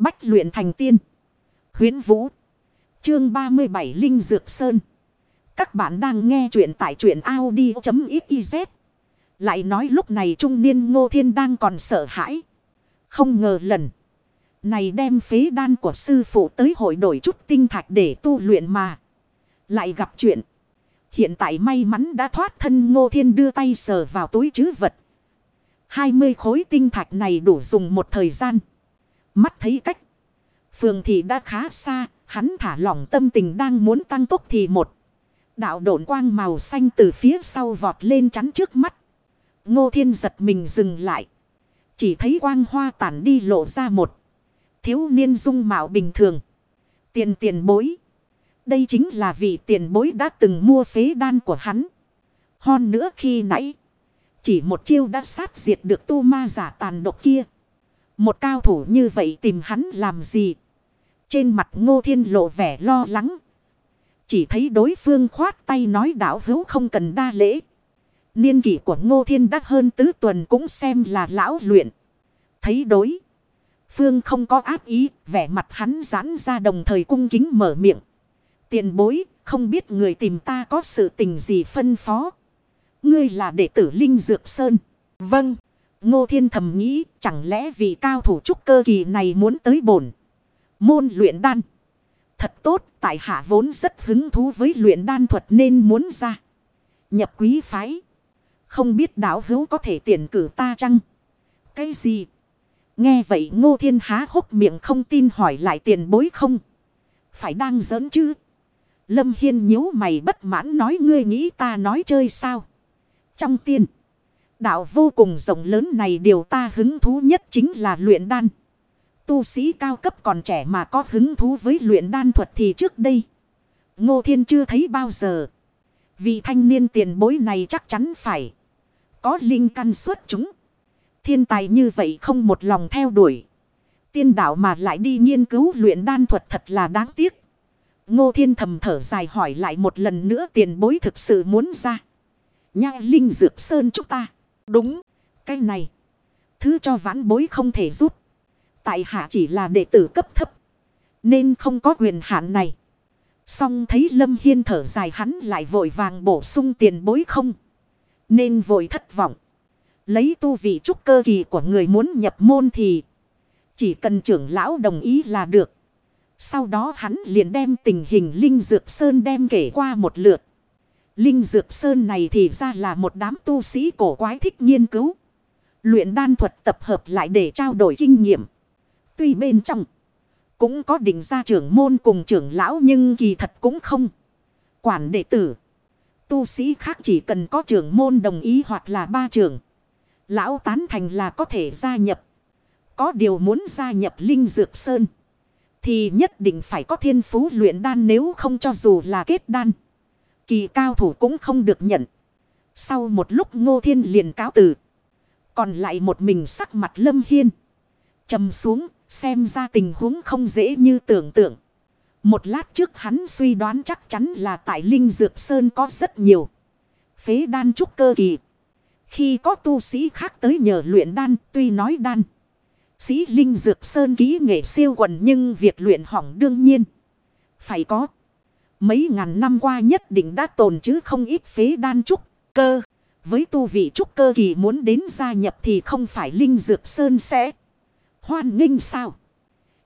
Bách luyện thành tiên. Huyến Vũ. Chương 37 Linh Dược Sơn. Các bạn đang nghe truyện tại truyện Audi.xyz. Lại nói lúc này trung niên ngô thiên đang còn sợ hãi. Không ngờ lần. Này đem phế đan của sư phụ tới hội đổi chút tinh thạch để tu luyện mà. Lại gặp chuyện. Hiện tại may mắn đã thoát thân ngô thiên đưa tay sờ vào túi chứ vật. 20 khối tinh thạch này đủ dùng một thời gian. Mắt thấy cách. Phường thị đã khá xa. Hắn thả lỏng tâm tình đang muốn tăng tốc thì một. Đạo độn quang màu xanh từ phía sau vọt lên chắn trước mắt. Ngô thiên giật mình dừng lại. Chỉ thấy quang hoa tản đi lộ ra một. Thiếu niên dung mạo bình thường. Tiền tiền bối. Đây chính là vị tiền bối đã từng mua phế đan của hắn. Hon nữa khi nãy. Chỉ một chiêu đã sát diệt được tu ma giả tàn độc kia. Một cao thủ như vậy tìm hắn làm gì? Trên mặt ngô thiên lộ vẻ lo lắng. Chỉ thấy đối phương khoát tay nói đảo hữu không cần đa lễ. Niên kỷ của ngô thiên đắt hơn tứ tuần cũng xem là lão luyện. Thấy đối. Phương không có áp ý, vẻ mặt hắn giãn ra đồng thời cung kính mở miệng. Tiền bối, không biết người tìm ta có sự tình gì phân phó. Ngươi là đệ tử Linh Dược Sơn. Vâng. Ngô Thiên thầm nghĩ chẳng lẽ vì cao thủ trúc cơ kỳ này muốn tới bổn. Môn luyện đan. Thật tốt tại hạ vốn rất hứng thú với luyện đan thuật nên muốn ra. Nhập quý phái. Không biết đạo hữu có thể tiền cử ta chăng? Cái gì? Nghe vậy ngô thiên há hốc miệng không tin hỏi lại tiền bối không? Phải đang giỡn chứ? Lâm Hiên nhíu mày bất mãn nói ngươi nghĩ ta nói chơi sao? Trong tiên, đạo vô cùng rộng lớn này điều ta hứng thú nhất chính là luyện đan. Tu sĩ cao cấp còn trẻ mà có hứng thú với luyện đan thuật thì trước đây. Ngô Thiên chưa thấy bao giờ. Vị thanh niên tiền bối này chắc chắn phải. Có linh căn xuất chúng. Thiên tài như vậy không một lòng theo đuổi. Tiên đạo mà lại đi nghiên cứu luyện đan thuật thật là đáng tiếc. Ngô Thiên thầm thở dài hỏi lại một lần nữa tiền bối thực sự muốn ra. Nha Linh Dược Sơn chúng ta. Đúng. Cái này. Thứ cho vãn bối không thể giúp. Tại hạ chỉ là đệ tử cấp thấp. Nên không có quyền hạn này. Xong thấy Lâm Hiên thở dài hắn lại vội vàng bổ sung tiền bối không. Nên vội thất vọng. Lấy tu vị trúc cơ kỳ của người muốn nhập môn thì. Chỉ cần trưởng lão đồng ý là được. Sau đó hắn liền đem tình hình Linh Dược Sơn đem kể qua một lượt. Linh Dược Sơn này thì ra là một đám tu sĩ cổ quái thích nghiên cứu. Luyện đan thuật tập hợp lại để trao đổi kinh nghiệm. Tuy bên trong cũng có định ra trưởng môn cùng trưởng lão nhưng kỳ thật cũng không. Quản đệ tử. Tu sĩ khác chỉ cần có trưởng môn đồng ý hoặc là ba trưởng. Lão tán thành là có thể gia nhập. Có điều muốn gia nhập Linh Dược Sơn. Thì nhất định phải có thiên phú luyện đan nếu không cho dù là kết đan. Kỳ cao thủ cũng không được nhận. Sau một lúc ngô thiên liền cáo từ. Còn lại một mình sắc mặt lâm hiên. trầm xuống, xem ra tình huống không dễ như tưởng tượng. Một lát trước hắn suy đoán chắc chắn là tại Linh Dược Sơn có rất nhiều. Phế đan trúc cơ kỳ. Khi có tu sĩ khác tới nhờ luyện đan, tuy nói đan. Sĩ Linh Dược Sơn ký nghệ siêu quần nhưng việc luyện hỏng đương nhiên. Phải có. Mấy ngàn năm qua nhất định đã tồn chứ không ít phế đan trúc cơ. Với tu vị trúc cơ kỳ muốn đến gia nhập thì không phải Linh Dược Sơn sẽ hoan nghênh sao.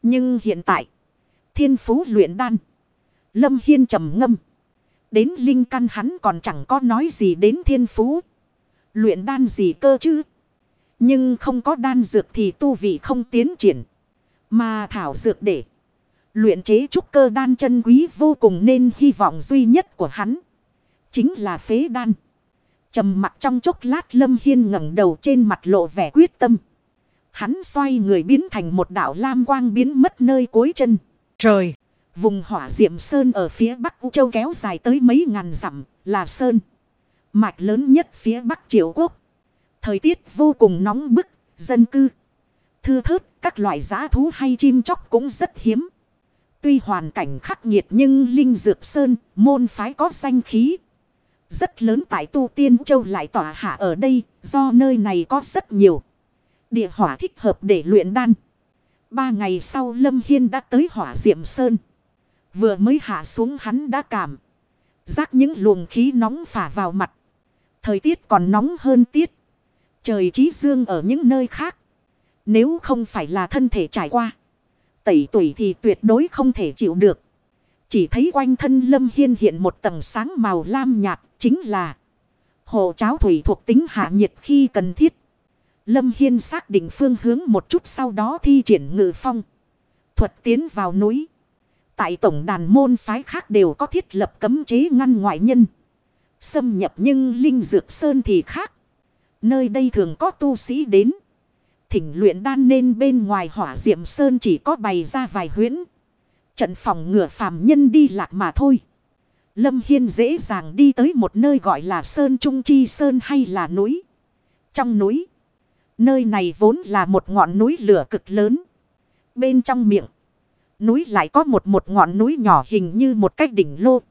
Nhưng hiện tại, thiên phú luyện đan. Lâm Hiên trầm ngâm. Đến Linh căn hắn còn chẳng có nói gì đến thiên phú. Luyện đan gì cơ chứ. Nhưng không có đan dược thì tu vị không tiến triển. Mà thảo dược để luyện chế trúc cơ đan chân quý vô cùng nên hy vọng duy nhất của hắn. Chính là phế đan. trầm mặt trong chốc lát Lâm Hiên ngẩng đầu trên mặt lộ vẻ quyết tâm. Hắn xoay người biến thành một đảo lam quang biến mất nơi cuối chân. Trời! Vùng hỏa diệm sơn ở phía bắc U Châu kéo dài tới mấy ngàn dặm là sơn. Mạch lớn nhất phía bắc triều quốc. Thời tiết vô cùng nóng bức, dân cư. Thư thớt, các loại giá thú hay chim chóc cũng rất hiếm. Tuy hoàn cảnh khắc nghiệt nhưng Linh Dược Sơn, môn phái có danh khí. Rất lớn tại Tu Tiên Châu lại tỏa hạ ở đây, do nơi này có rất nhiều. Địa hỏa thích hợp để luyện đan. Ba ngày sau Lâm Hiên đã tới hỏa diệm sơn. Vừa mới hạ xuống hắn đã cảm. Giác những luồng khí nóng phả vào mặt. Thời tiết còn nóng hơn tiết. Trời trí dương ở những nơi khác. Nếu không phải là thân thể trải qua. Tẩy tuổi thì tuyệt đối không thể chịu được. Chỉ thấy quanh thân Lâm Hiên hiện một tầng sáng màu lam nhạt. Chính là hồ cháo thủy thuộc tính hạ nhiệt khi cần thiết. Lâm Hiên xác định phương hướng một chút sau đó thi triển ngự phong. Thuật tiến vào núi. Tại tổng đàn môn phái khác đều có thiết lập cấm chế ngăn ngoại nhân. Xâm nhập nhưng Linh Dược Sơn thì khác. Nơi đây thường có tu sĩ đến. Thỉnh luyện đan nên bên ngoài hỏa diệm Sơn chỉ có bày ra vài huyễn. Trận phòng ngừa phàm nhân đi lạc mà thôi. Lâm Hiên dễ dàng đi tới một nơi gọi là Sơn Trung Chi Sơn hay là núi. Trong núi. Nơi này vốn là một ngọn núi lửa cực lớn. Bên trong miệng. Núi lại có một một ngọn núi nhỏ hình như một cái đỉnh lô.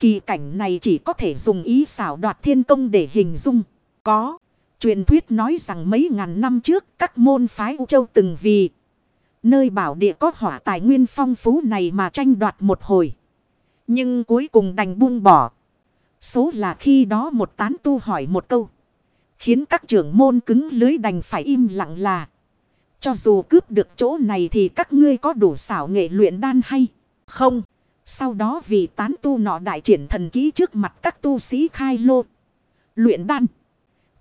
Kỳ cảnh này chỉ có thể dùng ý xảo đoạt thiên công để hình dung. Có. Truyền thuyết nói rằng mấy ngàn năm trước, các môn phái U Châu từng vì. Nơi bảo địa có hỏa tài nguyên phong phú này mà tranh đoạt một hồi. Nhưng cuối cùng đành buông bỏ. Số là khi đó một tán tu hỏi một câu. Khiến các trưởng môn cứng lưới đành phải im lặng là. Cho dù cướp được chỗ này thì các ngươi có đủ xảo nghệ luyện đan hay không? Sau đó vì tán tu nọ đại triển thần ký trước mặt các tu sĩ khai lô. Luyện đan.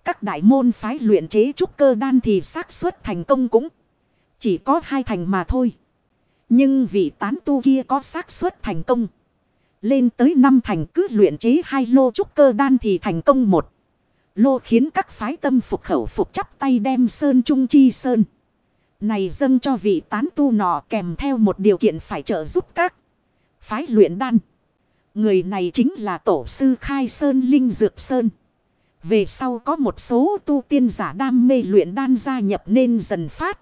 Các đại môn phái luyện chế trúc cơ đan thì xác suất thành công cũng chỉ có hai thành mà thôi. Nhưng vị tán tu kia có xác suất thành công. Lên tới năm thành cứ luyện chế hai lô trúc cơ đan thì thành công một. Lô khiến các phái tâm phục khẩu phục chắp tay đem sơn trung chi sơn. Này dâng cho vị tán tu nọ kèm theo một điều kiện phải trợ giúp các phái luyện đan. Người này chính là tổ sư Khai Sơn Linh Dược Sơn. Về sau có một số tu tiên giả đam mê luyện đan gia nhập nên dần phát.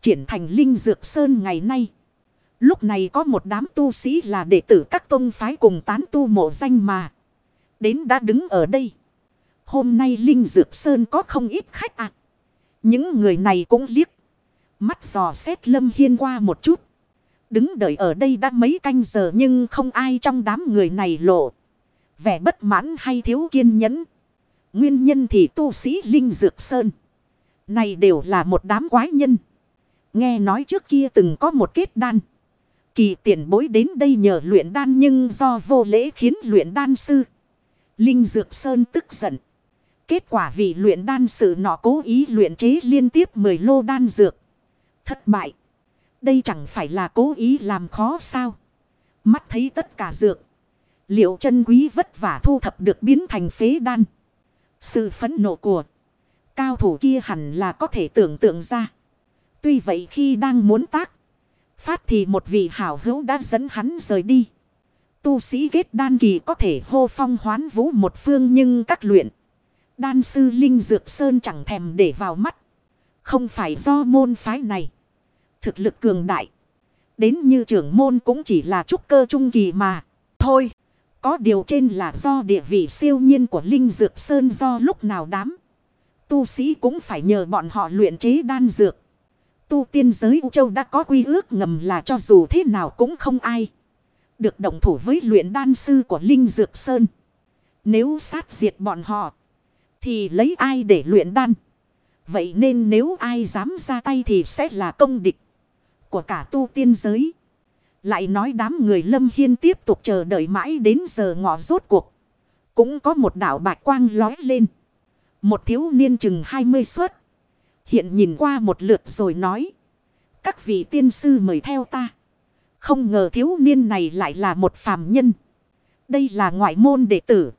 Triển thành Linh Dược Sơn ngày nay. Lúc này có một đám tu sĩ là đệ tử các tôn phái cùng tán tu mộ danh mà. Đến đã đứng ở đây. Hôm nay Linh Dược Sơn có không ít khách ạ. Những người này cũng liếc. Mắt dò xét Lâm Hiên qua một chút. Đứng đợi ở đây đã mấy canh giờ nhưng không ai trong đám người này lộ. Vẻ bất mãn hay thiếu kiên nhẫn. Nguyên nhân thì tu sĩ Linh Dược Sơn. Này đều là một đám quái nhân. Nghe nói trước kia từng có một kết đan. Kỳ tiền bối đến đây nhờ luyện đan nhưng do vô lễ khiến luyện đan sư. Linh Dược Sơn tức giận. Kết quả vì luyện đan sự nọ cố ý luyện chế liên tiếp 10 lô đan dược. Thất bại. Đây chẳng phải là cố ý làm khó sao. Mắt thấy tất cả dược. Liệu chân quý vất vả thu thập được biến thành phế đan. Sự phẫn nộ của cao thủ kia hẳn là có thể tưởng tượng ra. Tuy vậy khi đang muốn tác. Phát thì một vị hảo hữu đã dẫn hắn rời đi. Tu sĩ kết đan kỳ có thể hô phong hoán vũ một phương nhưng các luyện. Đan sư Linh Dược Sơn chẳng thèm để vào mắt. Không phải do môn phái này. Thực lực cường đại. Đến như trưởng môn cũng chỉ là trúc cơ trung kỳ mà. Thôi. Có điều trên là do địa vị siêu nhiên của Linh Dược Sơn do lúc nào đám. Tu sĩ cũng phải nhờ bọn họ luyện chế đan dược. Tu tiên giới U Châu đã có quy ước ngầm là cho dù thế nào cũng không ai. Được động thủ với luyện đan sư của Linh Dược Sơn. Nếu sát diệt bọn họ. Thì lấy ai để luyện đan. Vậy nên nếu ai dám ra tay thì sẽ là công địch. Của cả tu tiên giới. Lại nói đám người Lâm Hiên tiếp tục chờ đợi mãi đến giờ ngọ rốt cuộc. Cũng có một đảo bạch quang lói lên. Một thiếu niên chừng 20 suất. Hiện nhìn qua một lượt rồi nói. Các vị tiên sư mời theo ta. Không ngờ thiếu niên này lại là một phàm nhân. Đây là ngoại môn đệ tử.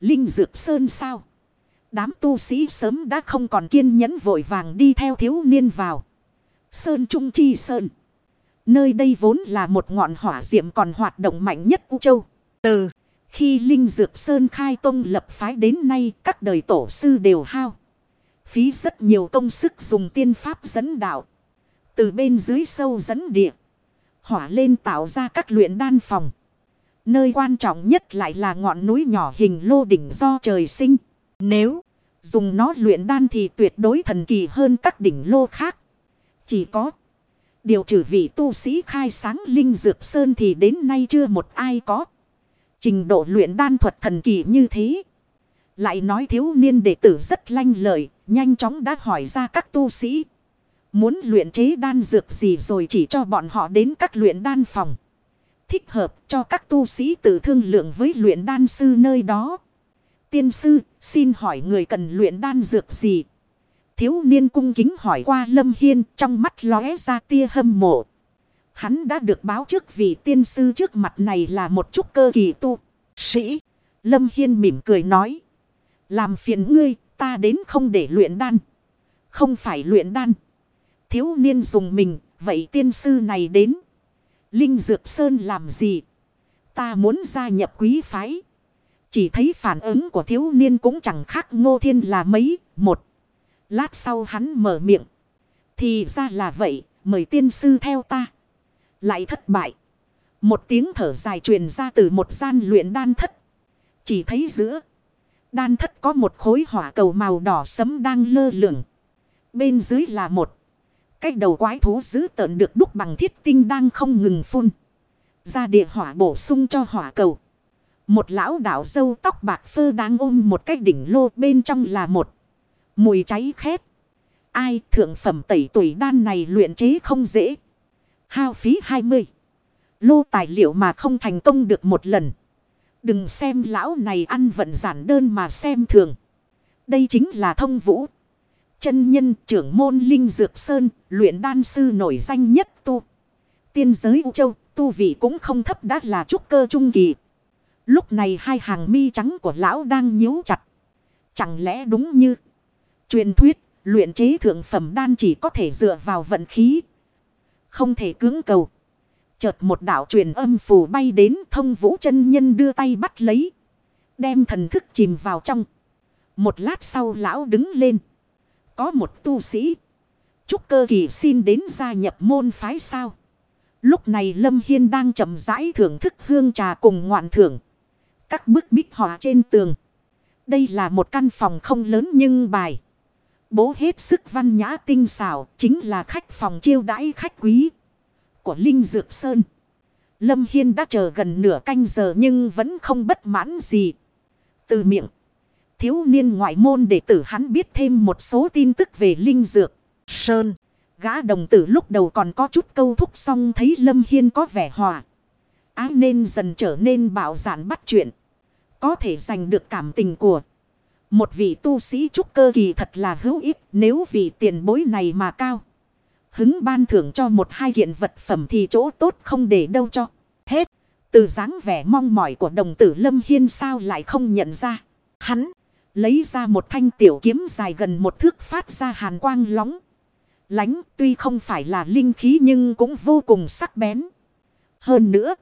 Linh Dược Sơn sao? Đám tu sĩ sớm đã không còn kiên nhẫn vội vàng đi theo thiếu niên vào. Sơn Trung Chi Sơn. Nơi đây vốn là một ngọn hỏa diệm còn hoạt động mạnh nhất U Châu. Từ khi Linh Dược Sơn khai tông lập phái đến nay, các đời tổ sư đều hao. Phí rất nhiều công sức dùng tiên pháp dẫn đạo. Từ bên dưới sâu dẫn địa. Hỏa lên tạo ra các luyện đan phòng. Nơi quan trọng nhất lại là ngọn núi nhỏ hình lô đỉnh do trời sinh. Nếu dùng nó luyện đan thì tuyệt đối thần kỳ hơn các đỉnh lô khác. Chỉ có Điều trừ vị tu sĩ khai sáng linh dược sơn thì đến nay chưa một ai có. Trình độ luyện đan thuật thần kỳ như thế. Lại nói thiếu niên đệ tử rất lanh lợi, nhanh chóng đã hỏi ra các tu sĩ. Muốn luyện chế đan dược gì rồi chỉ cho bọn họ đến các luyện đan phòng. Thích hợp cho các tu sĩ tự thương lượng với luyện đan sư nơi đó. Tiên sư, xin hỏi người cần luyện đan dược gì? Thiếu niên cung kính hỏi qua Lâm Hiên trong mắt lóe ra tia hâm mộ. Hắn đã được báo trước vì tiên sư trước mặt này là một chút cơ kỳ tu. Sĩ, Lâm Hiên mỉm cười nói. Làm phiền ngươi, ta đến không để luyện đan. Không phải luyện đan. Thiếu niên dùng mình, vậy tiên sư này đến. Linh Dược Sơn làm gì? Ta muốn gia nhập quý phái. Chỉ thấy phản ứng của thiếu niên cũng chẳng khác ngô thiên là mấy, một. Lát sau hắn mở miệng. Thì ra là vậy, mời tiên sư theo ta. Lại thất bại. Một tiếng thở dài truyền ra từ một gian luyện đan thất. Chỉ thấy giữa. Đan thất có một khối hỏa cầu màu đỏ sấm đang lơ lửng. Bên dưới là một. Cái đầu quái thú dữ tợn được đúc bằng thiết tinh đang không ngừng phun. Ra địa hỏa bổ sung cho hỏa cầu. Một lão đạo dâu tóc bạc phơ đang ôm một cái đỉnh lô bên trong là một. Mùi cháy khét. Ai thượng phẩm tẩy tuổi đan này luyện chế không dễ. Hao phí 20. Lô tài liệu mà không thành công được một lần. Đừng xem lão này ăn vận giản đơn mà xem thường. Đây chính là thông vũ. Chân nhân trưởng môn Linh Dược Sơn, luyện đan sư nổi danh nhất tu. Tiên giới U Châu, tu vị cũng không thấp đã là trúc cơ trung kỳ. Lúc này hai hàng mi trắng của lão đang nhíu chặt. Chẳng lẽ đúng như truyền thuyết, luyện chế thượng phẩm đan chỉ có thể dựa vào vận khí. Không thể cưỡng cầu. Chợt một đạo truyền âm phù bay đến thông vũ chân nhân đưa tay bắt lấy. Đem thần thức chìm vào trong. Một lát sau lão đứng lên. Có một tu sĩ. Trúc cơ kỳ xin đến gia nhập môn phái sao. Lúc này Lâm Hiên đang chậm rãi thưởng thức hương trà cùng ngoạn thưởng. Các bức bích họa trên tường. Đây là một căn phòng không lớn nhưng bài. Bố hết sức văn nhã tinh xảo chính là khách phòng chiêu đãi khách quý của Linh Dược Sơn. Lâm Hiên đã chờ gần nửa canh giờ nhưng vẫn không bất mãn gì. Từ miệng, thiếu niên ngoại môn đệ tử hắn biết thêm một số tin tức về Linh Dược Sơn. Gã đồng tử lúc đầu còn có chút câu thúc xong thấy Lâm Hiên có vẻ hòa. Ái nên dần trở nên bạo giản bắt chuyện. Có thể giành được cảm tình của một vị tu sĩ trúc cơ kỳ thật là hữu ích, nếu vị tiền bối này mà cao. Hứng ban thưởng cho một hai hiện vật phẩm thì chỗ tốt không để đâu cho. Hết. Từ dáng vẻ mong mỏi của đồng tử Lâm Hiên sao lại không nhận ra. Hắn lấy ra một thanh tiểu kiếm dài gần một thước phát ra hàn quang lóng. Lánh, tuy không phải là linh khí nhưng cũng vô cùng sắc bén. Hơn nữa,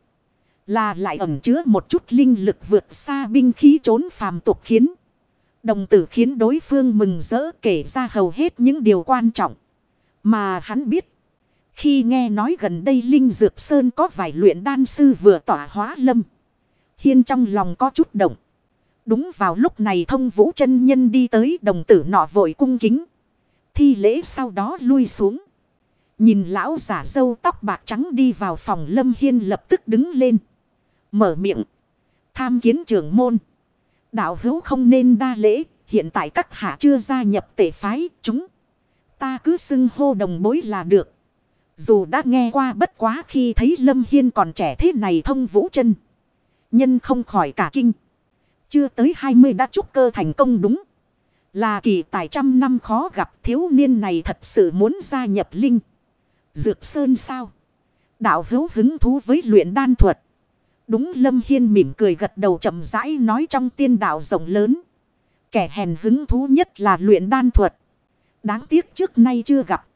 là lại ẩn chứa một chút linh lực vượt xa binh khí trốn phàm tục khiến. Đồng tử khiến đối phương mừng rỡ kể ra hầu hết những điều quan trọng. Mà hắn biết. Khi nghe nói gần đây Linh Dược Sơn có vài luyện đan sư vừa tỏa hóa lâm. Hiên trong lòng có chút động. Đúng vào lúc này thông vũ chân nhân đi tới đồng tử nọ vội cung kính. Thi lễ sau đó lui xuống. Nhìn lão giả dâu tóc bạc trắng đi vào phòng lâm hiên lập tức đứng lên. Mở miệng. Tham kiến trưởng môn. Đạo hữu không nên đa lễ. Hiện tại các hạ chưa gia nhập tể phái, chúng. Ta cứ xưng hô đồng bối là được. Dù đã nghe qua bất quá khi thấy Lâm Hiên còn trẻ thế này thông vũ chân. Nhân không khỏi cả kinh. Chưa tới 20 đã trúc cơ thành công đúng. Là kỳ tài trăm năm khó gặp, thiếu niên này thật sự muốn gia nhập linh. Dược Sơn sao? Đạo hữu hứng thú với luyện đan thuật. Đúng Lâm Hiên mỉm cười gật đầu chậm rãi nói trong tiên đạo rộng lớn. Kẻ hèn hứng thú nhất là luyện đan thuật. Đáng tiếc trước nay chưa gặp.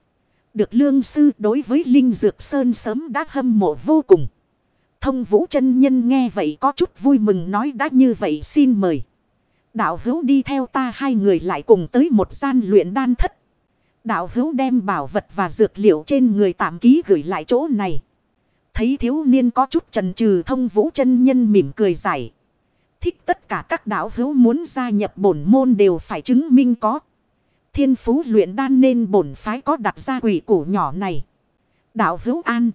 Được lương sư đối với Linh Dược Sơn sớm đã hâm mộ vô cùng. Thông vũ chân nhân nghe vậy có chút vui mừng nói đã như vậy xin mời. Đạo hữu đi theo ta hai người lại cùng tới một gian luyện đan thất. Đạo hữu đem bảo vật và dược liệu trên người tạm ký gửi lại chỗ này. Thấy thiếu niên có chút trần trừ thông vũ chân nhân mỉm cười giải. Thích tất cả các đạo hữu muốn gia nhập bổn môn đều phải chứng minh có. Thiên phú luyện đan nên bổn phái có đặt ra quỷ củ nhỏ này. Đạo hữu an.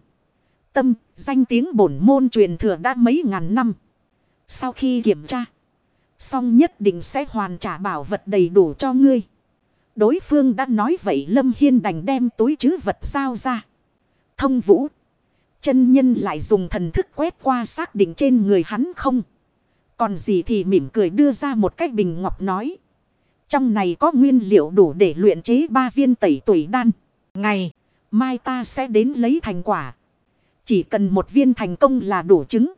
Tâm, danh tiếng bổn môn truyền thừa đã mấy ngàn năm. Sau khi kiểm tra, xong nhất định sẽ hoàn trả bảo vật đầy đủ cho ngươi. Đối phương đã nói vậy Lâm Hiên đành đem túi chứ vật giao ra. Thông vũ. Chân nhân lại dùng thần thức quét qua xác định trên người hắn không. Còn gì thì mỉm cười đưa ra một cái bình ngọc nói. Trong này có nguyên liệu đủ để luyện chế ba viên tẩy tuổi đan. Ngày, mai ta sẽ đến lấy thành quả. Chỉ cần một viên thành công là đủ chứng.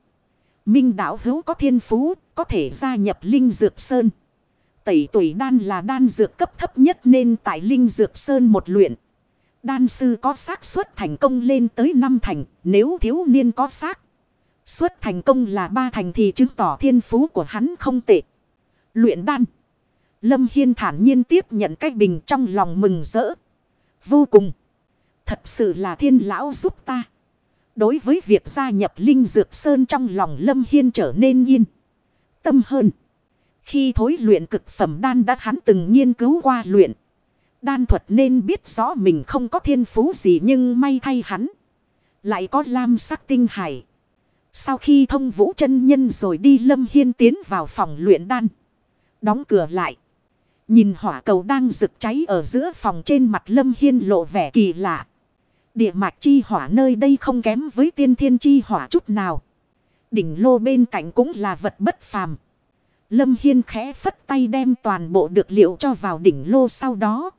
Minh đạo hữu có thiên phú, có thể gia nhập Linh Dược Sơn. Tẩy tuổi đan là đan dược cấp thấp nhất nên tại Linh Dược Sơn một luyện. Đan sư có xác suất thành công lên tới năm thành, nếu thiếu niên có xác. Suất thành công là ba thành thì chứng tỏ thiên phú của hắn không tệ. Luyện đan. Lâm Hiên thản nhiên tiếp nhận cái bình trong lòng mừng rỡ. Vô cùng. Thật sự là thiên lão giúp ta. Đối với việc gia nhập Linh Dược Sơn trong lòng Lâm Hiên trở nên yên. Tâm hơn. Khi thối luyện cực phẩm đan đã hắn từng nghiên cứu qua luyện. Đan thuật nên biết rõ mình không có thiên phú gì nhưng may thay hắn. Lại có lam sắc tinh hải. Sau khi thông vũ chân nhân rồi đi Lâm Hiên tiến vào phòng luyện đan. Đóng cửa lại. Nhìn hỏa cầu đang rực cháy ở giữa phòng trên mặt Lâm Hiên lộ vẻ kỳ lạ. Địa mạch chi hỏa nơi đây không kém với tiên thiên chi hỏa chút nào. Đỉnh lô bên cạnh cũng là vật bất phàm. Lâm Hiên khẽ phất tay đem toàn bộ được liệu cho vào đỉnh lô sau đó.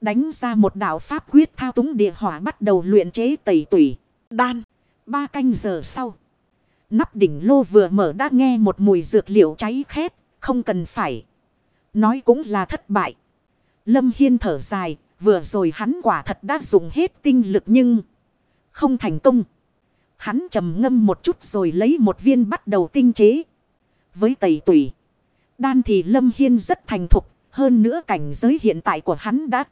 Đánh ra một đạo pháp quyết thao túng địa hỏa bắt đầu luyện chế tẩy tủy, đan. Ba canh giờ sau. Nắp đỉnh lô vừa mở đã nghe một mùi dược liệu cháy khét, không cần phải. Nói cũng là thất bại. Lâm Hiên thở dài, vừa rồi hắn quả thật đã dùng hết tinh lực nhưng không thành công. Hắn trầm ngâm một chút rồi lấy một viên bắt đầu tinh chế. Với tẩy tủy, đan thì Lâm Hiên rất thành thục, hơn nữa cảnh giới hiện tại của hắn đã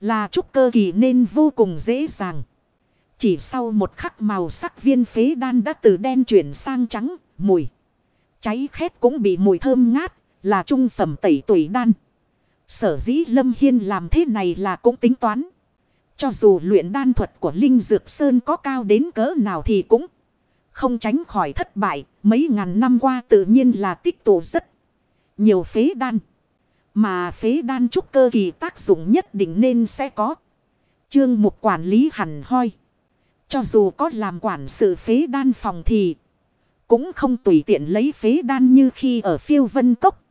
là trúc cơ kỳ nên vô cùng dễ dàng. Chỉ sau một khắc màu sắc viên phế đan đã từ đen chuyển sang trắng, mùi. Cháy khét cũng bị mùi thơm ngát, là trung phẩm tẩy tuổi đan. Sở dĩ Lâm Hiên làm thế này là cũng tính toán. Cho dù luyện đan thuật của Linh Dược Sơn có cao đến cỡ nào thì cũng không tránh khỏi thất bại. Mấy ngàn năm qua tự nhiên là tích tụ rất nhiều phế đan. Mà phế đan trúc cơ kỳ tác dụng nhất định nên sẽ có. Chương mục quản lý hẳn hoi. Cho dù có làm quản sự phế đan phòng thì cũng không tùy tiện lấy phế đan như khi ở phiêu vân cốc.